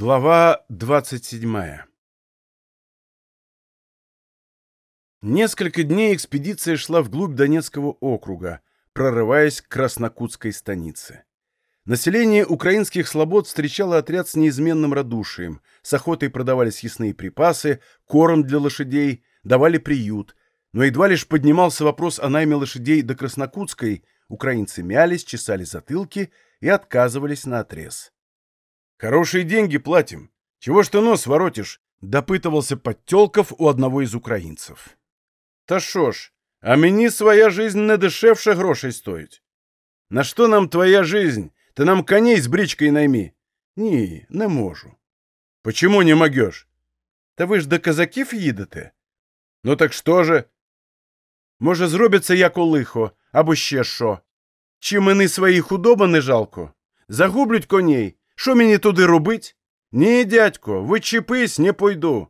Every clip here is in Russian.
Глава 27 Несколько дней экспедиция шла вглубь Донецкого округа, прорываясь к Краснокутской станице. Население украинских слобод встречало отряд с неизменным радушием, с охотой продавали съестные припасы, корм для лошадей, давали приют, но едва лишь поднимался вопрос о найме лошадей до Краснокутской, украинцы мялись, чесали затылки и отказывались на отрез. «Хорошие деньги платим. Чего ж ты нос воротишь?» — допытывался Подтелков у одного из украинцев. «Та шо ж, а мені своя жизнь не дешевше грошей стоїть. На що нам твоя жизнь? Ти нам коней з бричкою найми». «Ні, не можу». «Почему не могеш?» «Та ви ж до казаків їдете?» «Ну так що же?» «Може, зробиться як у лихо, або ще що? Чи мені свої худоби не жалко? Загублють коней, що мені туди робить? Ні, дядько, вычепись, не пойду.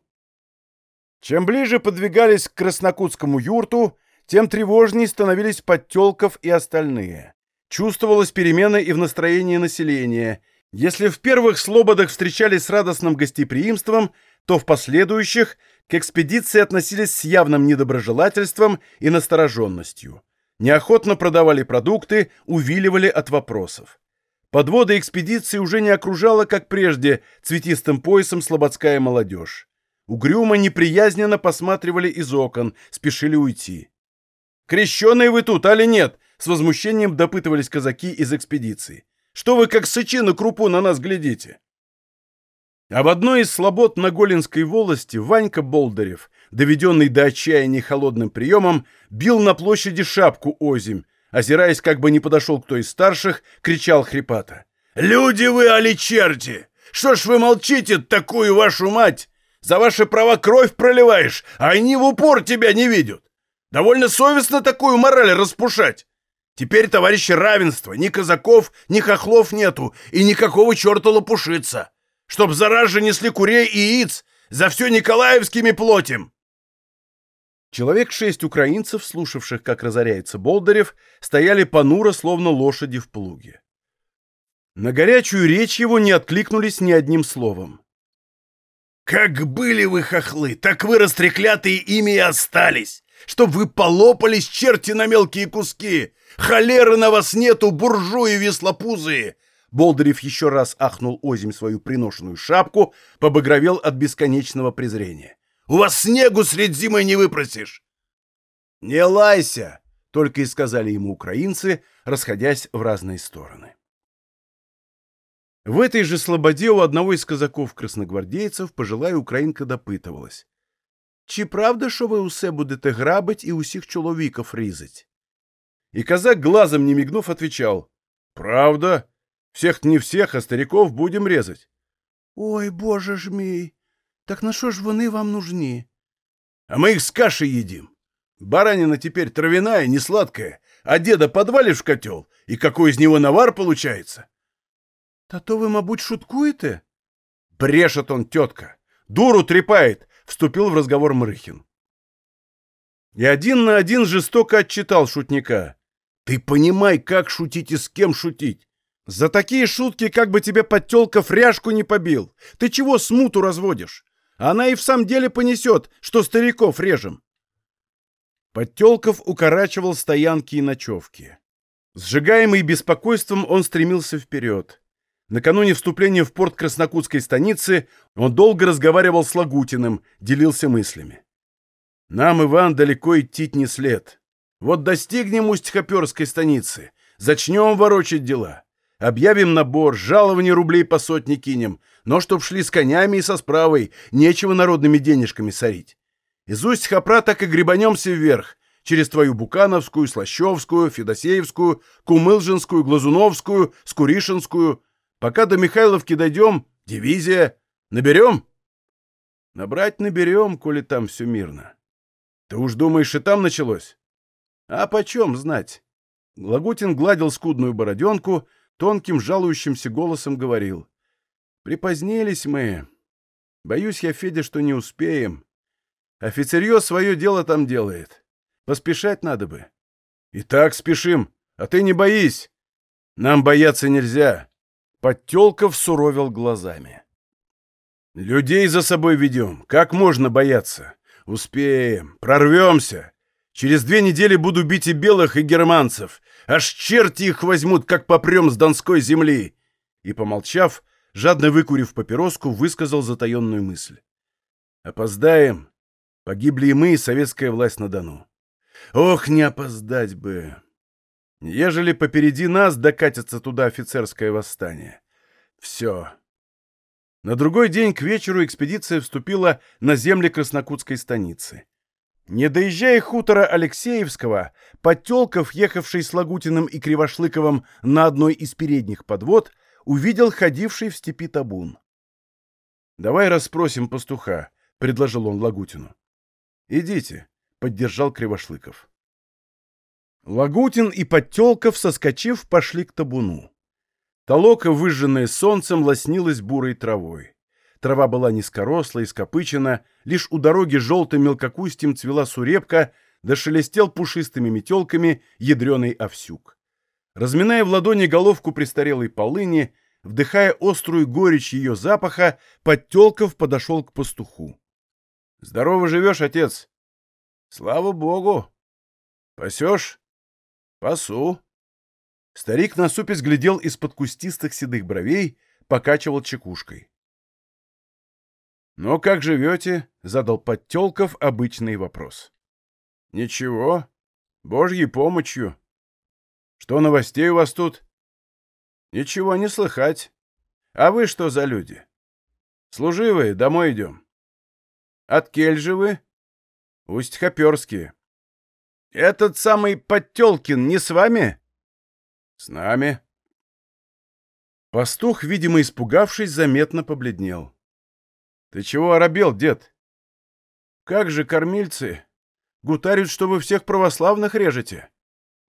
Чем ближе подвигались к краснокутскому юрту, тем тревожнее становились Подтелков и остальные. Чувствовалась перемена и в настроении населения. Если в первых слободах встречались с радостным гостеприимством, то в последующих к экспедиции относились с явным недоброжелательством и настороженностью. Неохотно продавали продукты, увиливали от вопросов. Подвода экспедиции уже не окружала, как прежде, цветистым поясом слободская молодежь. Угрюмо неприязненно посматривали из окон, спешили уйти. «Крещеные вы тут, али нет?» — с возмущением допытывались казаки из экспедиции. «Что вы, как сычи на крупу, на нас глядите?» А в одной из слобод на Голинской волости Ванька Болдырев, доведенный до отчаяния холодным приемом, бил на площади шапку озимь, озираясь, как бы не подошел кто из старших, кричал хрипато. «Люди вы, али черти! Что ж вы молчите, такую вашу мать? За ваши права кровь проливаешь, а они в упор тебя не видят. Довольно совестно такую мораль распушать. Теперь, товарищи, равенство, ни казаков, ни хохлов нету, и никакого черта лопушиться. Чтоб зараз же несли курей и яиц, за все Николаевскими плотим!» Человек шесть украинцев, слушавших, как разоряется Болдырев, стояли понуро, словно лошади в плуге. На горячую речь его не откликнулись ни одним словом. «Как были вы хохлы, так вы растреклятые ими и остались, чтоб вы полопались, черти, на мелкие куски! Холеры на вас нету, буржуи веслопузые!» Болдырев еще раз ахнул озим свою приношенную шапку, побагровел от бесконечного презрения. У вас снегу средь зимы не выпросишь!» «Не лайся!» — только и сказали ему украинцы, расходясь в разные стороны. В этой же слободе у одного из казаков-красногвардейцев пожилая українка допитувалась. «Чи правда, що ви усе будете грабить и усіх чоловіков різать?» И казак, глазом не мигнув, отвечал. «Правда. Всех не всех, а стариков будем резать». «Ой, боже ж мій! Так на що ж вони вам нужні? А мы их с кашей едим. Баранина теперь травяная, не сладкая, а деда подвалишь в котел, и какой из него навар получается. Та то вы, мабуть, шуткуете? Брешет он, тетка. Дуру трепает, вступил в разговор Мрыхин. И один на один жестоко отчитал шутника. Ты понимай, как шутить и с кем шутить. За такие шутки, как бы тебе подтелка фряжку не побил. Ты чего смуту разводишь? Она и в самом деле понесет, что стариков режем. Подтелков укорачивал стоянки и ночевки. Сжигаемый беспокойством, он стремился вперед. Накануне вступления в порт Краснокутской станицы он долго разговаривал с Лагутиным, делился мыслями. «Нам, Иван, далеко идти не след. Вот достигнем Усть-Хоперской станицы, зачнем ворочать дела. Объявим набор, жалование рублей по сотне кинем, но чтоб шли с конями и со справой, нечего народными денежками сорить. Из Усть-Хопра так и гребанемся вверх, через твою Букановскую, Слащевскую, Федосеевскую, Кумылжинскую, Глазуновскую, Скуришинскую. Пока до Михайловки дойдем, дивизия. Наберем? Набрать наберем, коли там все мирно. Ты уж думаешь, и там началось? А почем знать? Лагутин гладил скудную бороденку, тонким жалующимся голосом говорил. «Припозднились мы. Боюсь я, Федя, что не успеем. Офицерье свое дело там делает. Поспешать надо бы». «И так спешим, а ты не боись. Нам бояться нельзя». Подтелков суровил глазами. «Людей за собой ведем. Как можно бояться? Успеем. Прорвемся. Через две недели буду бить и белых, и германцев. Аж черти их возьмут, как попрем с донской земли!» И, помолчав, жадно выкурив папироску, высказал затаенную мысль. «Опоздаем. Погибли и мы, и советская власть на Дону. Ох, не опоздать бы! Ежели попереди нас докатится туда офицерское восстание. Все. На другой день к вечеру экспедиция вступила на земли Краснокутской станицы. Не доезжая хутора Алексеевского, Подтелков, ехавший с Лагутиным и Кривошлыковым на одной из передних подвод, увидел ходивший в степи табун. «Давай расспросим пастуха», — предложил он Лагутину. «Идите», — поддержал Кривошлыков. Лагутин и Подтелков, соскочив, пошли к табуну. Толока, выжженная солнцем, лоснилась бурой травой. Трава была низкоросла и скопычена, лишь у дороги желтым мелкокустьем цвела сурепка, да шелестел пушистыми метелками ядреный овсюк. Разминая в ладони головку престарелой полыни, вдыхая острую горечь ее запаха, Подтелков подошел к пастуху. — Здорово живешь, отец? — Слава богу. — Пасешь? — Пасу. Старик насупясь глядел из-под кустистых седых бровей, покачивал чекушкой. «Ну, как живете?» — задал Подтелков обычный вопрос. «Ничего. Божьей помощью. Что новостей у вас тут?» «Ничего не слыхать. А вы что за люди?» «Служивые, домой идем». «От кель же вы?» «Усть-Хоперские». «Этот самый Подтелкин не с вами?» «С нами». Пастух, видимо, испугавшись, заметно побледнел. Ты чего оробел, дед? Как же кормильцы? Гутарят, что вы всех православных режете.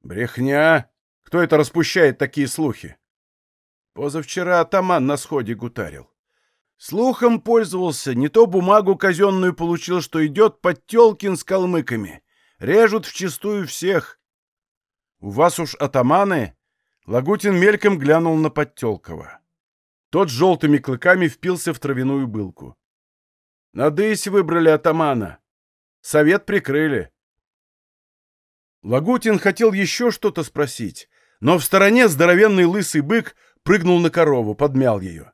Брехня! Кто это распущает такие слухи? Позавчера атаман на сходе гутарил. Слухом пользовался, не то бумагу казенную получил, что идет Подтелкин с калмыками. Режут вчистую всех. У вас уж атаманы? Лагутин мельком глянул на Подтелкова. Тот желтыми клыками впился в травяную былку. Надысь выбрали атамана. Совет прикрыли. Лагутин хотел еще что-то спросить, но в стороне здоровенный лысый бык прыгнул на корову, подмял ее.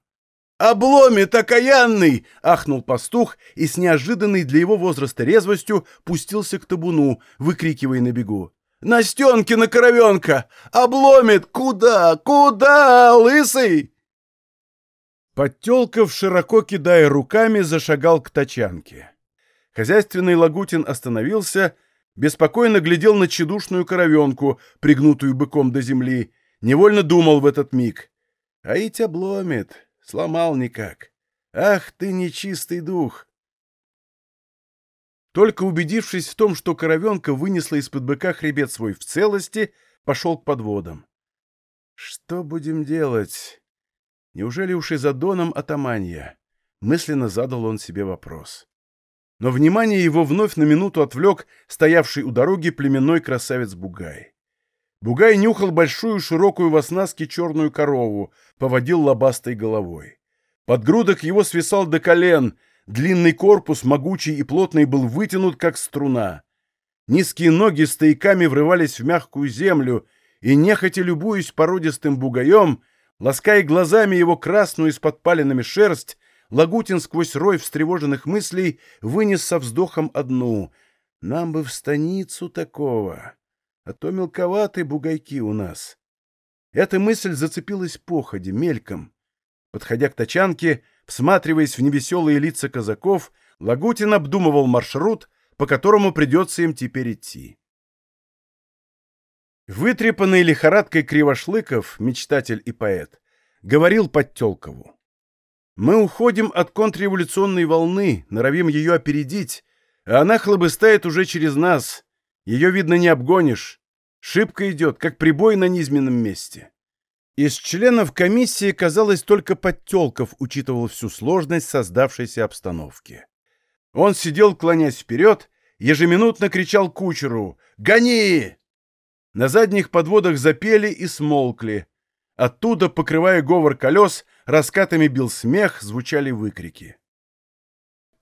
«Обломит, окаянный!» — ахнул пастух и с неожиданной для его возраста резвостью пустился к табуну, выкрикивая на бегу. «Настенкина коровенка! Обломит! Куда? Куда, лысый?» Подтелков, широко кидая руками, зашагал к тачанке. Хозяйственный Лагутин остановился, беспокойно глядел на тщедушную коровенку, пригнутую быком до земли, невольно думал в этот миг. А ведь обломит, сломал никак. Ах ты, нечистый дух! Только убедившись в том, что коровенка вынесла из-под быка хребет свой в целости, пошел к подводам. «Что будем делать?» Неужели уж и за доном атаманья? Мысленно задал он себе вопрос. Но внимание его вновь на минуту отвлек стоявший у дороги племенной красавец Бугай. Бугай нюхал большую широкую в оснастке черную корову, поводил лобастой головой. Подгрудок его свисал до колен, длинный корпус, могучий и плотный, был вытянут, как струна. Низкие ноги стояками врывались в мягкую землю, и, нехотя любуясь породистым бугаем, Лаская глазами его красную с подпаленными шерсть, Лагутин сквозь рой встревоженных мыслей вынес со вздохом одну. «Нам бы в станицу такого, а то мелковаты бугайки у нас». Эта мысль зацепилась походе, мельком. Подходя к тачанке, всматриваясь в невеселые лица казаков, Лагутин обдумывал маршрут, по которому придется им теперь идти. Вытрепанный лихорадкой Кривошлыков, мечтатель и поэт, говорил Подтелкову. «Мы уходим от контрреволюционной волны, норовим ее опередить, а она хлобыстает уже через нас. Ее, видно, не обгонишь. Шибко идет, как прибой на низменном месте». Из членов комиссии, казалось, только Подтелков учитывал всю сложность создавшейся обстановки. Он сидел, клонясь вперед, ежеминутно кричал кучеру «Гони!» На задних подводах запели и смолкли. Оттуда, покрывая говор колес, раскатами бил смех, звучали выкрики.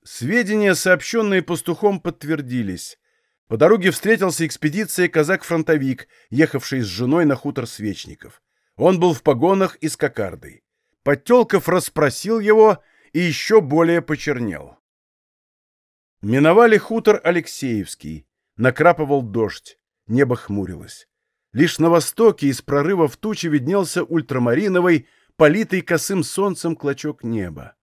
Сведения, сообщенные пастухом, подтвердились. По дороге встретился экспедиция казак-фронтовик, ехавший с женой на хутор Свечников. Он был в погонах и с кокардой. Подтелков расспросил его и еще более почернел. Миновали хутор Алексеевский. Накрапывал дождь. Небо хмурилось. Лишь на востоке из прорыва в тучи виднелся ультрамариновый, политый косым солнцем клочок неба.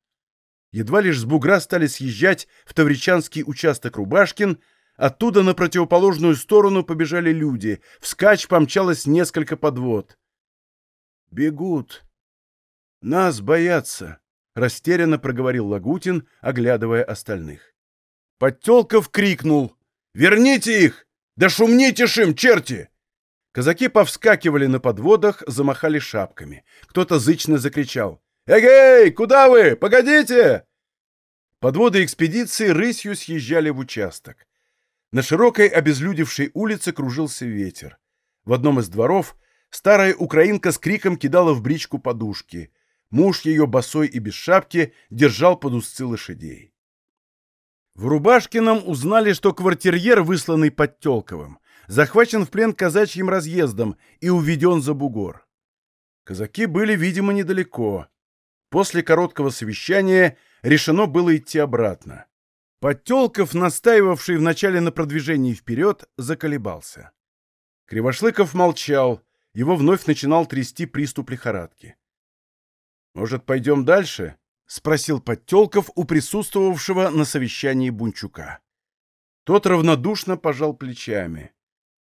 Едва лишь с бугра стали съезжать в Тавричанский участок Рубашкин, оттуда на противоположную сторону побежали люди, вскачь помчалось несколько подвод. «Бегут. Нас боятся», — растерянно проговорил Лагутин, оглядывая остальных. Подтелков крикнул. «Верните их! Да шумните ж им, черти!» Казаки повскакивали на подводах, замахали шапками. Кто-то зычно закричал. «Эгей, куда вы? Погодите!» Подводы экспедиции рысью съезжали в участок. На широкой обезлюдевшей улице кружился ветер. В одном из дворов старая украинка с криком кидала в бричку подушки. Муж ее, босой и без шапки, держал под узцы лошадей. В Рубашкином узнали, что квартирьер, высланный под Телковым, захвачен в плен казачьим разъездом и уведен за бугор. Казаки были, видимо, недалеко. После короткого совещания решено было идти обратно. Подтелков, настаивавший вначале на продвижении вперед, заколебался. Кривошлыков молчал, его вновь начинал трясти приступ лихорадки. «Может, пойдем дальше?» — спросил Подтелков у присутствовавшего на совещании Бунчука. Тот равнодушно пожал плечами.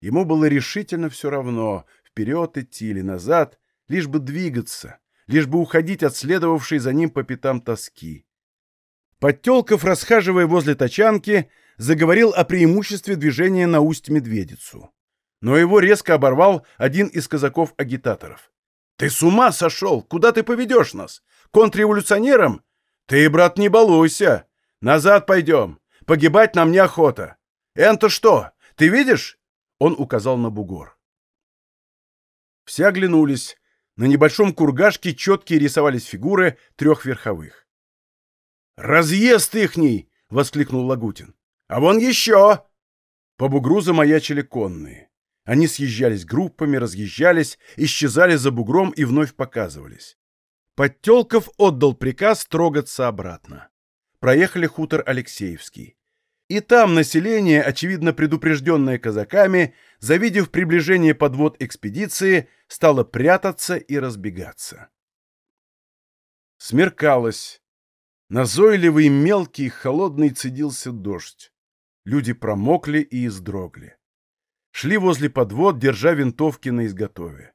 Ему было решительно все равно, вперед идти или назад, лишь бы двигаться, лишь бы уходить от следовавшей за ним по пятам тоски. Подтелков, расхаживая возле тачанки, заговорил о преимуществе движения на Усть-Медведицу. Но его резко оборвал один из казаков-агитаторов. «Ты с ума сошел! Куда ты поведешь нас? Контрреволюционерам? Ты, брат, не балуйся! Назад пойдем! Погибать нам неохота! Это что, ты видишь?» Он указал на бугор. Все оглянулись. На небольшом кургашке четкие рисовались фигуры трех верховых. «Разъезд ихний!» — воскликнул Лагутин. «А вон еще!» По бугру замаячили конные. Они съезжались группами, разъезжались, исчезали за бугром и вновь показывались. Подтелков отдал приказ трогаться обратно. Проехали хутор Алексеевский. И там население, очевидно предупрежденное казаками, завидев приближение подвод экспедиции, стало прятаться и разбегаться. Смеркалось. Назойливый, мелкий, холодный цедился дождь. Люди промокли и издрогли. Шли возле подвод, держа винтовки на изготове.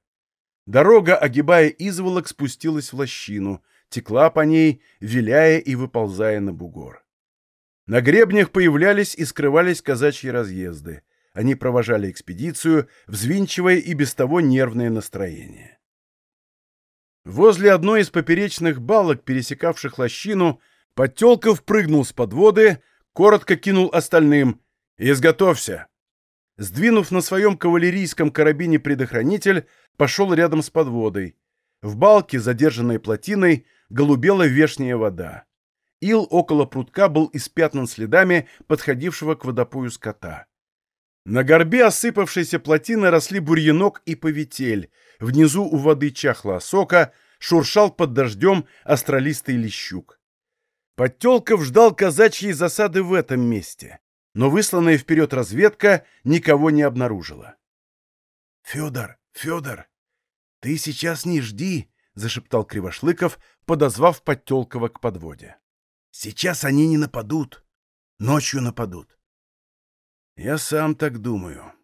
Дорога, огибая изволок, спустилась в лощину, текла по ней, виляя и выползая на бугор. На гребнях появлялись и скрывались казачьи разъезды. Они провожали экспедицию, взвинчивая и без того нервное настроение. Возле одной из поперечных балок, пересекавших лощину, Подтелков прыгнул с подводы, коротко кинул остальным «Изготовься!». Сдвинув на своем кавалерийском карабине предохранитель, пошел рядом с подводой. В балке, задержанной плотиной, голубела вешняя вода. Ил около прутка был испятнан следами подходившего к водопою скота. На горбе осыпавшейся плотины росли бурьянок и повитель, внизу у воды чахла осока, шуршал под дождем астролистый лещук. Подтелков ждал казачьей засады в этом месте, но высланная вперед разведка никого не обнаружила. — Федор, Федор, ты сейчас не жди, — зашептал Кривошлыков, подозвав Подтелкова к подводе. Сейчас они не нападут. Ночью нападут. Я сам так думаю.